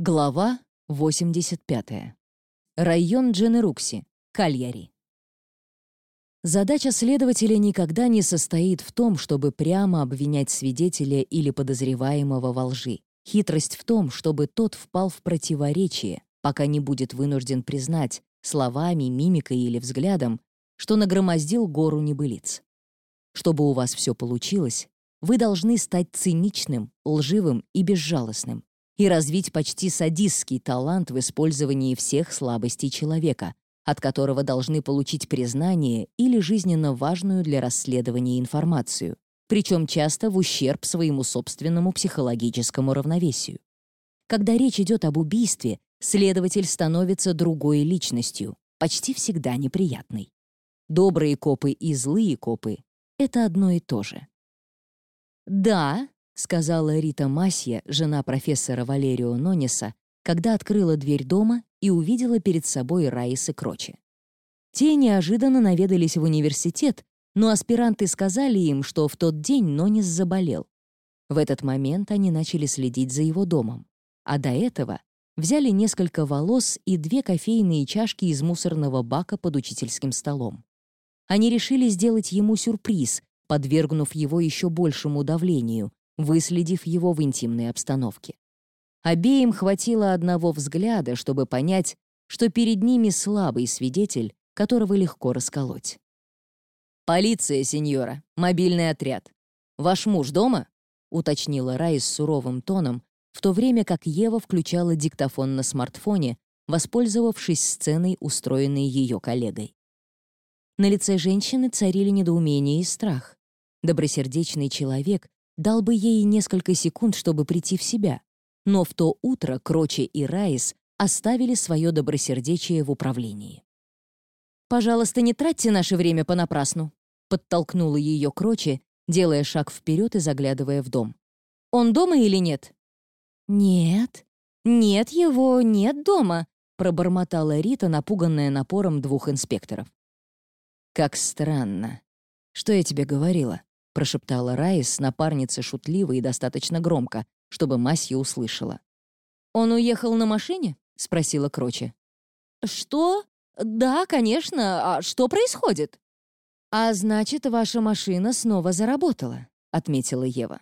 Глава 85. Район Дженерукси, Кальяри. Задача следователя никогда не состоит в том, чтобы прямо обвинять свидетеля или подозреваемого во лжи. Хитрость в том, чтобы тот впал в противоречие, пока не будет вынужден признать словами, мимикой или взглядом, что нагромоздил гору небылиц. Чтобы у вас все получилось, вы должны стать циничным, лживым и безжалостным и развить почти садистский талант в использовании всех слабостей человека, от которого должны получить признание или жизненно важную для расследования информацию, причем часто в ущерб своему собственному психологическому равновесию. Когда речь идет об убийстве, следователь становится другой личностью, почти всегда неприятной. Добрые копы и злые копы — это одно и то же. Да, сказала Рита Масья, жена профессора Валерио Нониса, когда открыла дверь дома и увидела перед собой Раисы Крочи. Те неожиданно наведались в университет, но аспиранты сказали им, что в тот день Нонис заболел. В этот момент они начали следить за его домом, а до этого взяли несколько волос и две кофейные чашки из мусорного бака под учительским столом. Они решили сделать ему сюрприз, подвергнув его еще большему давлению, выследив его в интимной обстановке. Обеим хватило одного взгляда, чтобы понять, что перед ними слабый свидетель, которого легко расколоть. «Полиция, сеньора, мобильный отряд. Ваш муж дома?» — уточнила Рай с суровым тоном, в то время как Ева включала диктофон на смартфоне, воспользовавшись сценой, устроенной ее коллегой. На лице женщины царили недоумение и страх. Добросердечный человек дал бы ей несколько секунд, чтобы прийти в себя. Но в то утро Кроче и Райс оставили свое добросердечие в управлении. «Пожалуйста, не тратьте наше время понапрасну», — подтолкнула ее Кроче, делая шаг вперед и заглядывая в дом. «Он дома или нет?» «Нет, нет его, нет дома», — пробормотала Рита, напуганная напором двух инспекторов. «Как странно. Что я тебе говорила?» Прошептала Райс, напарница шутливо и достаточно громко, чтобы Масья услышала. «Он уехал на машине?» — спросила Кроче. «Что? Да, конечно. А что происходит?» «А значит, ваша машина снова заработала», — отметила Ева.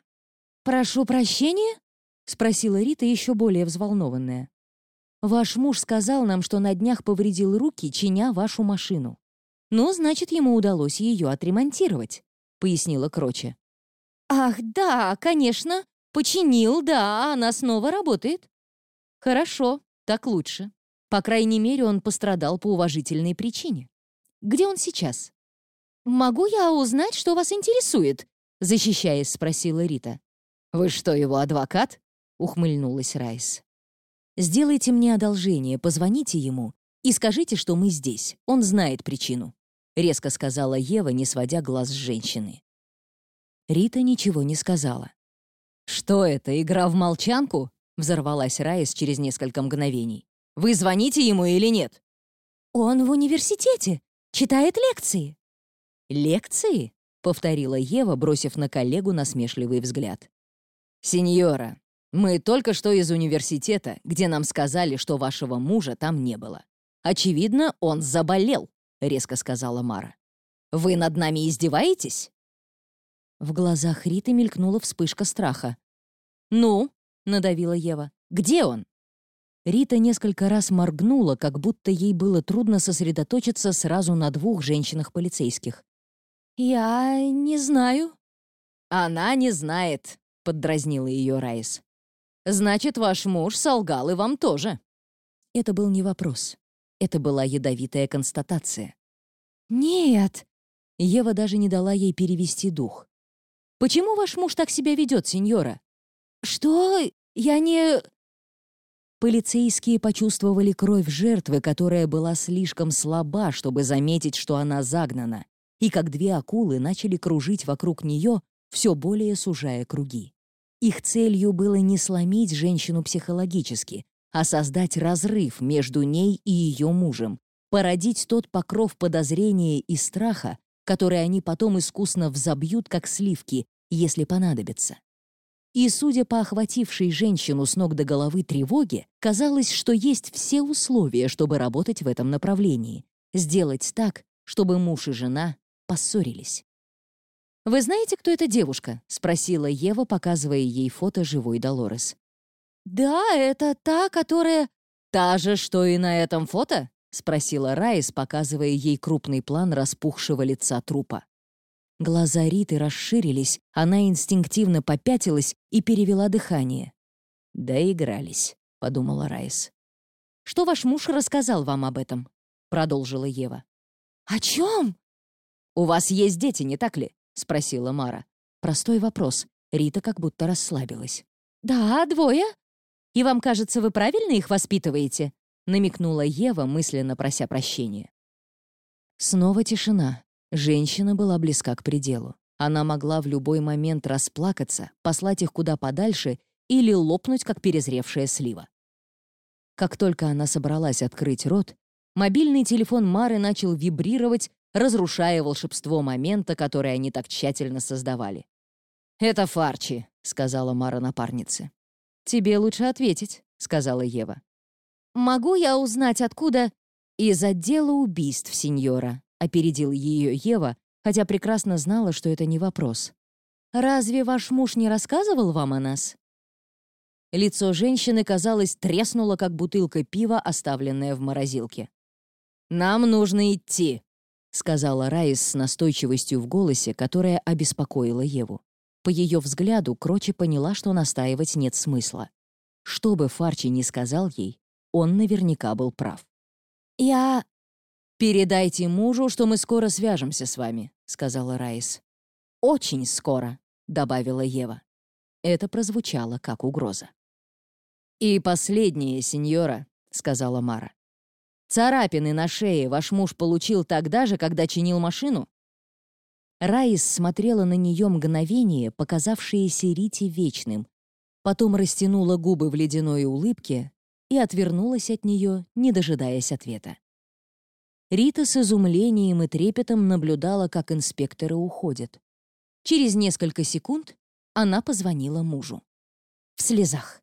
«Прошу прощения?» — спросила Рита, еще более взволнованная. «Ваш муж сказал нам, что на днях повредил руки, чиня вашу машину. Ну, значит, ему удалось ее отремонтировать. — пояснила Кроче. «Ах, да, конечно. Починил, да, она снова работает». «Хорошо, так лучше. По крайней мере, он пострадал по уважительной причине. Где он сейчас?» «Могу я узнать, что вас интересует?» — защищаясь, спросила Рита. «Вы что, его адвокат?» — ухмыльнулась Райс. «Сделайте мне одолжение, позвоните ему и скажите, что мы здесь. Он знает причину». — резко сказала Ева, не сводя глаз с женщины. Рита ничего не сказала. «Что это, игра в молчанку?» — взорвалась Райс через несколько мгновений. «Вы звоните ему или нет?» «Он в университете, читает лекции». «Лекции?» — повторила Ева, бросив на коллегу насмешливый взгляд. «Сеньора, мы только что из университета, где нам сказали, что вашего мужа там не было. Очевидно, он заболел». — резко сказала Мара. «Вы над нами издеваетесь?» В глазах Риты мелькнула вспышка страха. «Ну?» — надавила Ева. «Где он?» Рита несколько раз моргнула, как будто ей было трудно сосредоточиться сразу на двух женщинах-полицейских. «Я не знаю». «Она не знает», — поддразнила ее Райс. «Значит, ваш муж солгал и вам тоже». Это был не вопрос. Это была ядовитая констатация. «Нет!» Ева даже не дала ей перевести дух. «Почему ваш муж так себя ведет, сеньора?» «Что? Я не...» Полицейские почувствовали кровь жертвы, которая была слишком слаба, чтобы заметить, что она загнана, и как две акулы начали кружить вокруг нее, все более сужая круги. Их целью было не сломить женщину психологически, а создать разрыв между ней и ее мужем, породить тот покров подозрения и страха, который они потом искусно взобьют, как сливки, если понадобится. И, судя по охватившей женщину с ног до головы тревоге, казалось, что есть все условия, чтобы работать в этом направлении. Сделать так, чтобы муж и жена поссорились. «Вы знаете, кто эта девушка?» — спросила Ева, показывая ей фото живой Долорес. «Да, это та, которая...» «Та же, что и на этом фото?» — спросила Райс, показывая ей крупный план распухшего лица трупа. Глаза Риты расширились, она инстинктивно попятилась и перевела дыхание. «Доигрались», — подумала Райс. «Что ваш муж рассказал вам об этом?» — продолжила Ева. «О чем?» «У вас есть дети, не так ли?» — спросила Мара. Простой вопрос. Рита как будто расслабилась. «Да, двое. И вам кажется, вы правильно их воспитываете?» — намекнула Ева, мысленно прося прощения. Снова тишина. Женщина была близка к пределу. Она могла в любой момент расплакаться, послать их куда подальше или лопнуть, как перезревшая слива. Как только она собралась открыть рот, мобильный телефон Мары начал вибрировать разрушая волшебство момента, который они так тщательно создавали. «Это Фарчи», — сказала Мара напарнице. «Тебе лучше ответить», — сказала Ева. «Могу я узнать, откуда...» «Из отдела убийств, сеньора», — опередил ее Ева, хотя прекрасно знала, что это не вопрос. «Разве ваш муж не рассказывал вам о нас?» Лицо женщины, казалось, треснуло, как бутылка пива, оставленная в морозилке. «Нам нужно идти», сказала Райс с настойчивостью в голосе, которая обеспокоила Еву. По ее взгляду Крочи поняла, что настаивать нет смысла. Что бы Фарчи ни сказал ей, он наверняка был прав. «Я...» «Передайте мужу, что мы скоро свяжемся с вами», — сказала Райс. «Очень скоро», — добавила Ева. Это прозвучало как угроза. «И последнее, сеньора», — сказала Мара. Царапины на шее ваш муж получил тогда же, когда чинил машину?» Раис смотрела на нее мгновение, показавшееся Рите вечным, потом растянула губы в ледяной улыбке и отвернулась от нее, не дожидаясь ответа. Рита с изумлением и трепетом наблюдала, как инспекторы уходят. Через несколько секунд она позвонила мужу. В слезах.